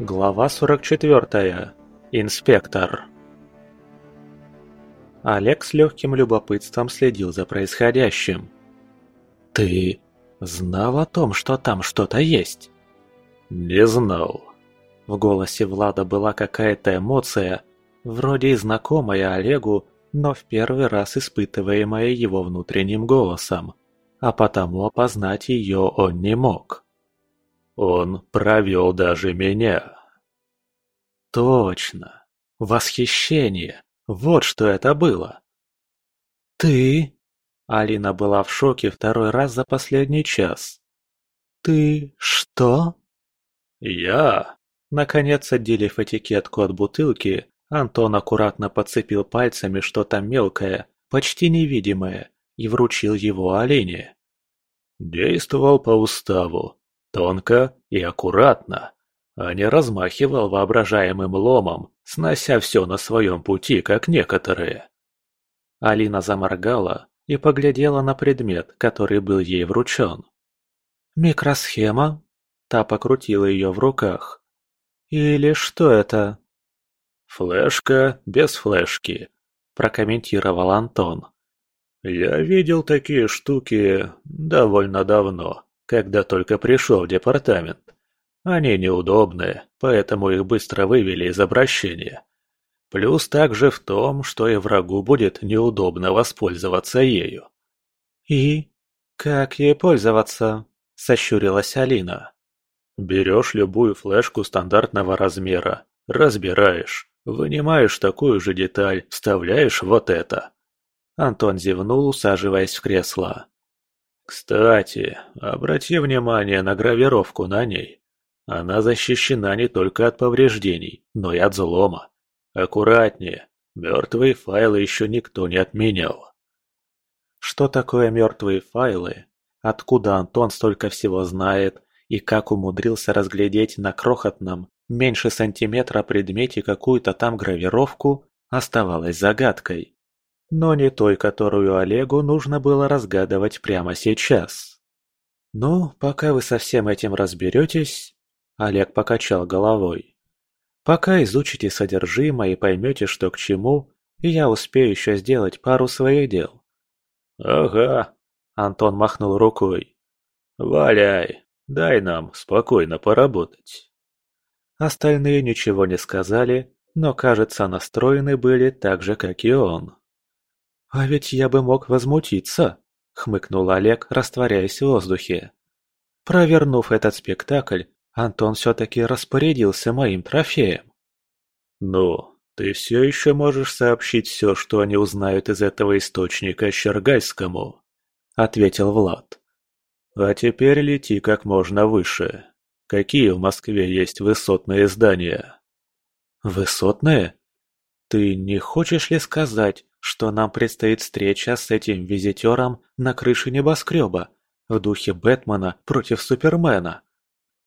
Глава 44. Инспектор. Олег с легким любопытством следил за происходящим. «Ты знал о том, что там что-то есть?» «Не знал». В голосе Влада была какая-то эмоция, вроде и знакомая Олегу, но в первый раз испытываемая его внутренним голосом, а потому опознать ее он не мог. Он провел даже меня. Точно. Восхищение. Вот что это было. Ты? Алина была в шоке второй раз за последний час. Ты что? Я? Наконец, отделив этикетку от бутылки, Антон аккуратно подцепил пальцами что-то мелкое, почти невидимое, и вручил его Алине. Действовал по уставу, Тонко и аккуратно, а не размахивал воображаемым ломом, снося все на своем пути, как некоторые. Алина заморгала и поглядела на предмет, который был ей вручен. «Микросхема?» Та покрутила ее в руках. «Или что это?» «Флешка без флешки», – прокомментировал Антон. «Я видел такие штуки довольно давно когда только пришел в департамент. Они неудобные, поэтому их быстро вывели из обращения. Плюс также в том, что и врагу будет неудобно воспользоваться ею. «И? Как ей пользоваться?» – сощурилась Алина. «Берешь любую флешку стандартного размера, разбираешь, вынимаешь такую же деталь, вставляешь вот это». Антон зевнул, усаживаясь в кресло. Кстати, обрати внимание на гравировку на ней. Она защищена не только от повреждений, но и от взлома. Аккуратнее, мертвые файлы еще никто не отменял. Что такое мертвые файлы? Откуда Антон столько всего знает и как умудрился разглядеть на крохотном, меньше сантиметра предмете какую-то там гравировку, оставалось загадкой но не той, которую Олегу нужно было разгадывать прямо сейчас. «Ну, пока вы со всем этим разберетесь...» Олег покачал головой. «Пока изучите содержимое и поймете, что к чему, я успею еще сделать пару своих дел». «Ага», — Антон махнул рукой. «Валяй, дай нам спокойно поработать». Остальные ничего не сказали, но, кажется, настроены были так же, как и он. «А ведь я бы мог возмутиться», — хмыкнул Олег, растворяясь в воздухе. Провернув этот спектакль, Антон все-таки распорядился моим трофеем. «Ну, ты все еще можешь сообщить все, что они узнают из этого источника Щергальскому», — ответил Влад. «А теперь лети как можно выше. Какие в Москве есть высотные здания?» «Высотные? Ты не хочешь ли сказать, что нам предстоит встреча с этим визитером на крыше небоскреба, в духе Бэтмена против Супермена.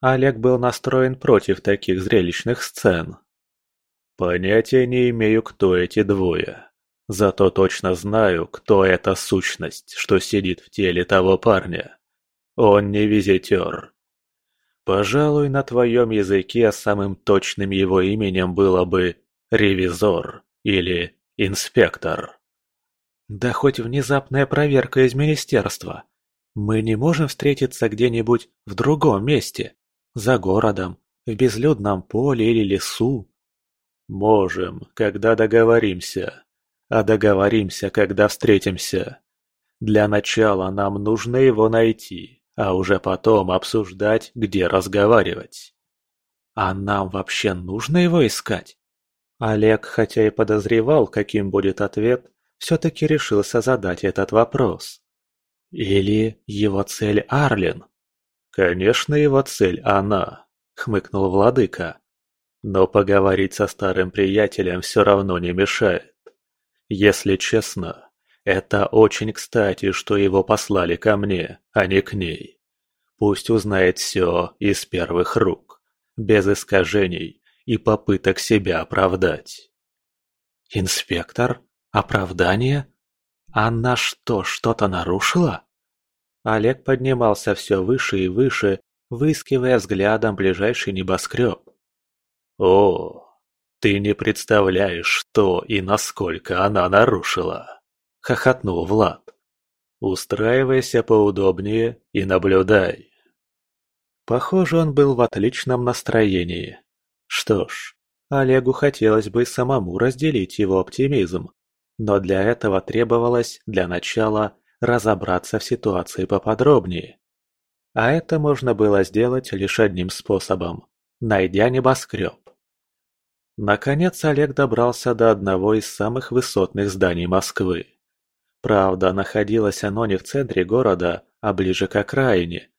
Олег был настроен против таких зрелищных сцен. Понятия не имею, кто эти двое. Зато точно знаю, кто эта сущность, что сидит в теле того парня. Он не визитер. Пожалуй, на твоем языке самым точным его именем было бы «ревизор» или инспектор. Да хоть внезапная проверка из министерства. Мы не можем встретиться где-нибудь в другом месте, за городом, в безлюдном поле или лесу. Можем, когда договоримся. А договоримся, когда встретимся. Для начала нам нужно его найти, а уже потом обсуждать, где разговаривать. А нам вообще нужно его искать? Олег, хотя и подозревал, каким будет ответ, все-таки решился задать этот вопрос. Или его цель Арлин? Конечно, его цель она, хмыкнул владыка. Но поговорить со старым приятелем все равно не мешает. Если честно, это очень кстати, что его послали ко мне, а не к ней. Пусть узнает все из первых рук, без искажений и попыток себя оправдать. «Инспектор? Оправдание? Она что, что-то нарушила?» Олег поднимался все выше и выше, выискивая взглядом ближайший небоскреб. О, ты не представляешь, что и насколько она нарушила, хохотнул Влад. Устраивайся поудобнее и наблюдай. Похоже, он был в отличном настроении. Что ж, Олегу хотелось бы самому разделить его оптимизм, но для этого требовалось, для начала, разобраться в ситуации поподробнее. А это можно было сделать лишь одним способом – найдя небоскреб. Наконец Олег добрался до одного из самых высотных зданий Москвы. Правда, находилось оно не в центре города, а ближе к окраине.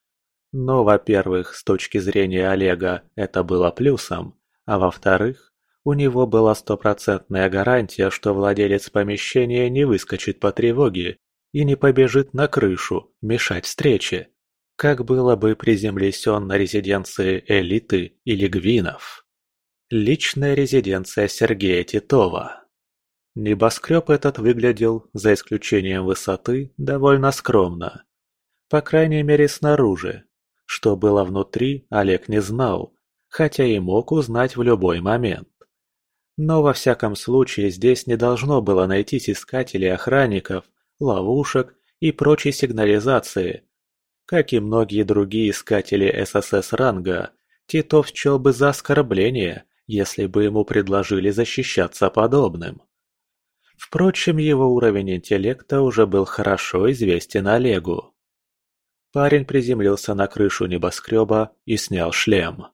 Но, во-первых, с точки зрения Олега это было плюсом, а во-вторых, у него была стопроцентная гарантия, что владелец помещения не выскочит по тревоге и не побежит на крышу мешать встрече, как было бы приземлись он на резиденции элиты или гвинов. Личная резиденция Сергея Титова. Небоскреб этот выглядел, за исключением высоты, довольно скромно. По крайней мере снаружи. Что было внутри, Олег не знал, хотя и мог узнать в любой момент. Но во всяком случае здесь не должно было найтись искателей охранников, ловушек и прочей сигнализации. Как и многие другие искатели ССС ранга, Титов счел бы за оскорбление, если бы ему предложили защищаться подобным. Впрочем, его уровень интеллекта уже был хорошо известен Олегу. Парень приземлился на крышу небоскреба и снял шлем.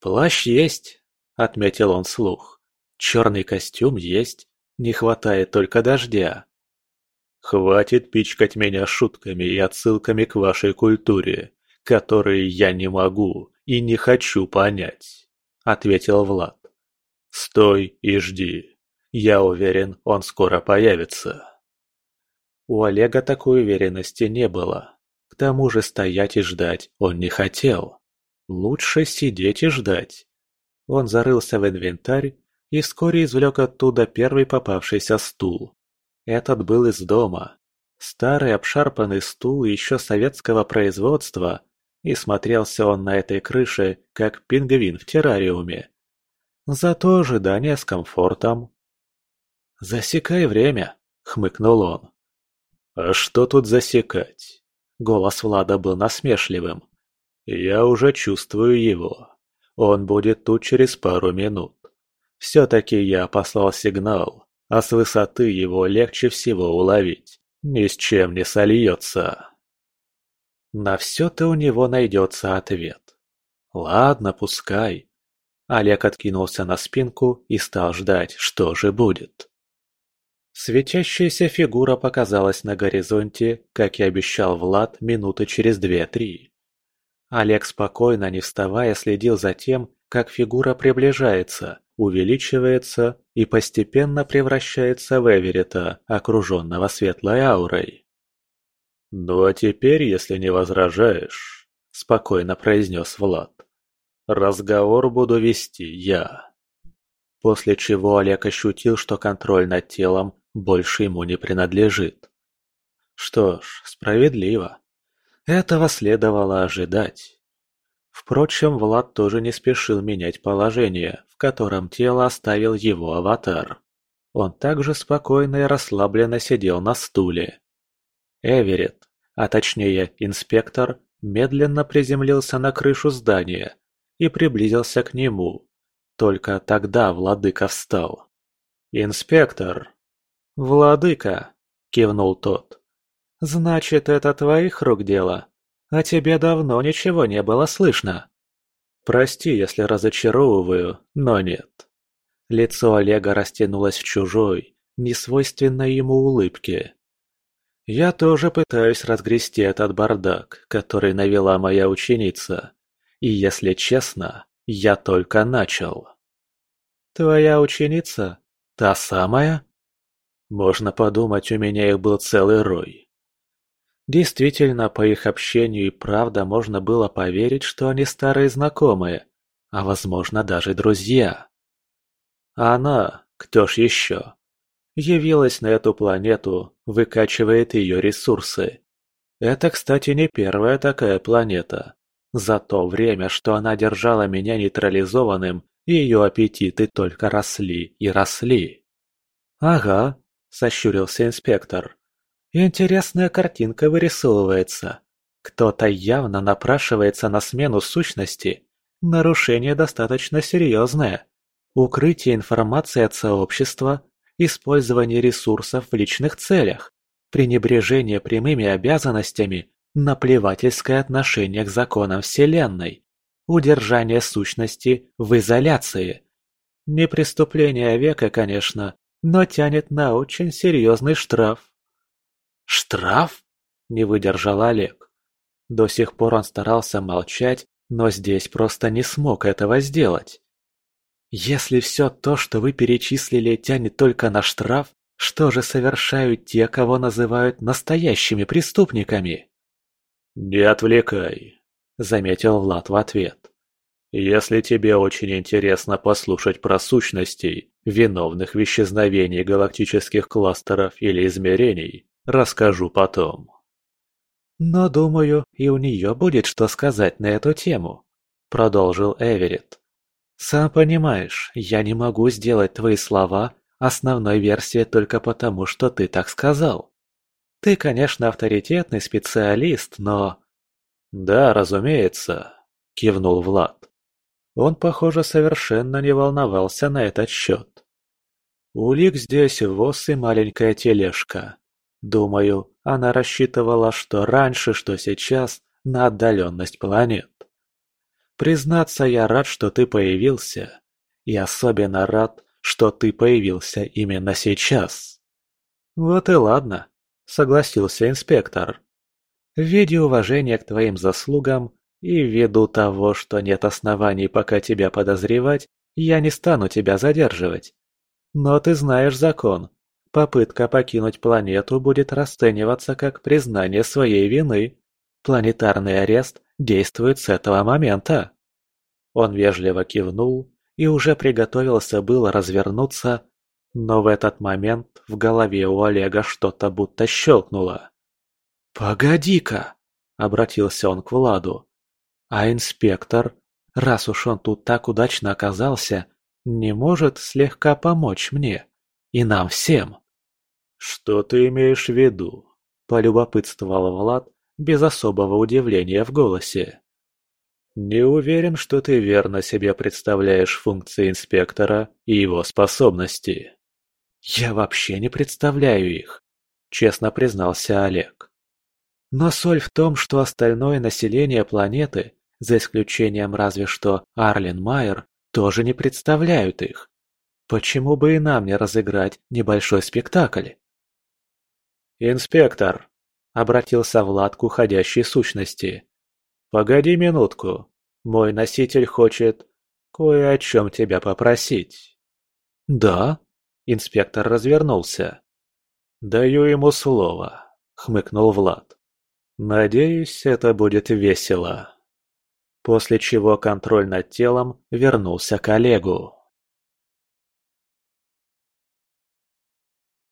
«Плащ есть», — отметил он вслух. «Черный костюм есть, не хватает только дождя». «Хватит пичкать меня шутками и отсылками к вашей культуре, которые я не могу и не хочу понять», — ответил Влад. «Стой и жди». Я уверен, он скоро появится. У Олега такой уверенности не было. К тому же стоять и ждать он не хотел. Лучше сидеть и ждать. Он зарылся в инвентарь и вскоре извлек оттуда первый попавшийся стул. Этот был из дома. Старый обшарпанный стул еще советского производства, и смотрелся он на этой крыше, как пингвин в террариуме. Зато ожидание с комфортом. «Засекай время», — хмыкнул он. «А что тут засекать?» Голос Влада был насмешливым. «Я уже чувствую его. Он будет тут через пару минут. Все-таки я послал сигнал, а с высоты его легче всего уловить. Ни с чем не сольется». На все-то у него найдется ответ. Ладно, пускай. Олег откинулся на спинку и стал ждать, что же будет. Светящаяся фигура показалась на горизонте, как и обещал Влад, минуты через две-три. Олег спокойно, не вставая, следил за тем, как фигура приближается, увеличивается и постепенно превращается в Эверета, окруженного светлой аурой. «Ну а теперь, если не возражаешь», – спокойно произнес Влад, – «разговор буду вести я». После чего Олег ощутил, что контроль над телом больше ему не принадлежит. Что ж, справедливо. Этого следовало ожидать. Впрочем, Влад тоже не спешил менять положение, в котором тело оставил его аватар. Он также спокойно и расслабленно сидел на стуле. Эверетт, а точнее инспектор, медленно приземлился на крышу здания и приблизился к нему. Только тогда владыка встал. «Инспектор!» «Владыка!» – кивнул тот. «Значит, это твоих рук дело? А тебе давно ничего не было слышно?» «Прости, если разочаровываю, но нет». Лицо Олега растянулось в чужой, несвойственной ему улыбке. «Я тоже пытаюсь разгрести этот бардак, который навела моя ученица. И, если честно, я только начал». «Твоя ученица? Та самая?» Можно подумать, у меня их был целый рой. Действительно, по их общению и правда можно было поверить, что они старые знакомые, а возможно даже друзья. А она, кто ж еще, явилась на эту планету, выкачивает ее ресурсы. Это, кстати, не первая такая планета. За то время, что она держала меня нейтрализованным, Ее аппетиты только росли и росли. «Ага», – сощурился инспектор. «Интересная картинка вырисовывается. Кто-то явно напрашивается на смену сущности. Нарушение достаточно серьезное. Укрытие информации от сообщества, использование ресурсов в личных целях, пренебрежение прямыми обязанностями, наплевательское отношение к законам Вселенной, удержание сущности в изоляции. Не преступление века, конечно, но тянет на очень серьезный штраф. «Штраф?» – не выдержал Олег. До сих пор он старался молчать, но здесь просто не смог этого сделать. Если все то, что вы перечислили, тянет только на штраф, что же совершают те, кого называют настоящими преступниками? «Не отвлекай», — заметил Влад в ответ. «Если тебе очень интересно послушать про сущностей, виновных в исчезновении галактических кластеров или измерений, расскажу потом». «Но, думаю, и у нее будет что сказать на эту тему», — продолжил Эверетт. «Сам понимаешь, я не могу сделать твои слова основной версией только потому, что ты так сказал. Ты, конечно, авторитетный специалист, но...» «Да, разумеется», — кивнул Влад. Он, похоже, совершенно не волновался на этот счет. Улик здесь воз и маленькая тележка. Думаю, она рассчитывала, что раньше, что сейчас, на отдаленность планет. Признаться, я рад, что ты появился. И особенно рад, что ты появился именно сейчас. Вот и ладно, согласился инспектор. В виде уважения к твоим заслугам и ввиду того, что нет оснований пока тебя подозревать, я не стану тебя задерживать. Но ты знаешь закон. Попытка покинуть планету будет расцениваться как признание своей вины. Планетарный арест действует с этого момента. Он вежливо кивнул и уже приготовился было развернуться, но в этот момент в голове у Олега что-то будто щелкнуло. «Погоди-ка!» – обратился он к Владу. «А инспектор, раз уж он тут так удачно оказался, не может слегка помочь мне и нам всем?» «Что ты имеешь в виду?» – полюбопытствовал Влад без особого удивления в голосе. «Не уверен, что ты верно себе представляешь функции инспектора и его способности». «Я вообще не представляю их», – честно признался Олег. «Но соль в том, что остальное население планеты, за исключением разве что Арлен Майер, тоже не представляют их. Почему бы и нам не разыграть небольшой спектакль?» «Инспектор!» – обратился Влад к уходящей сущности. «Погоди минутку. Мой носитель хочет кое о чем тебя попросить». «Да?» – инспектор развернулся. «Даю ему слово», – хмыкнул Влад. «Надеюсь, это будет весело». После чего контроль над телом вернулся к Олегу.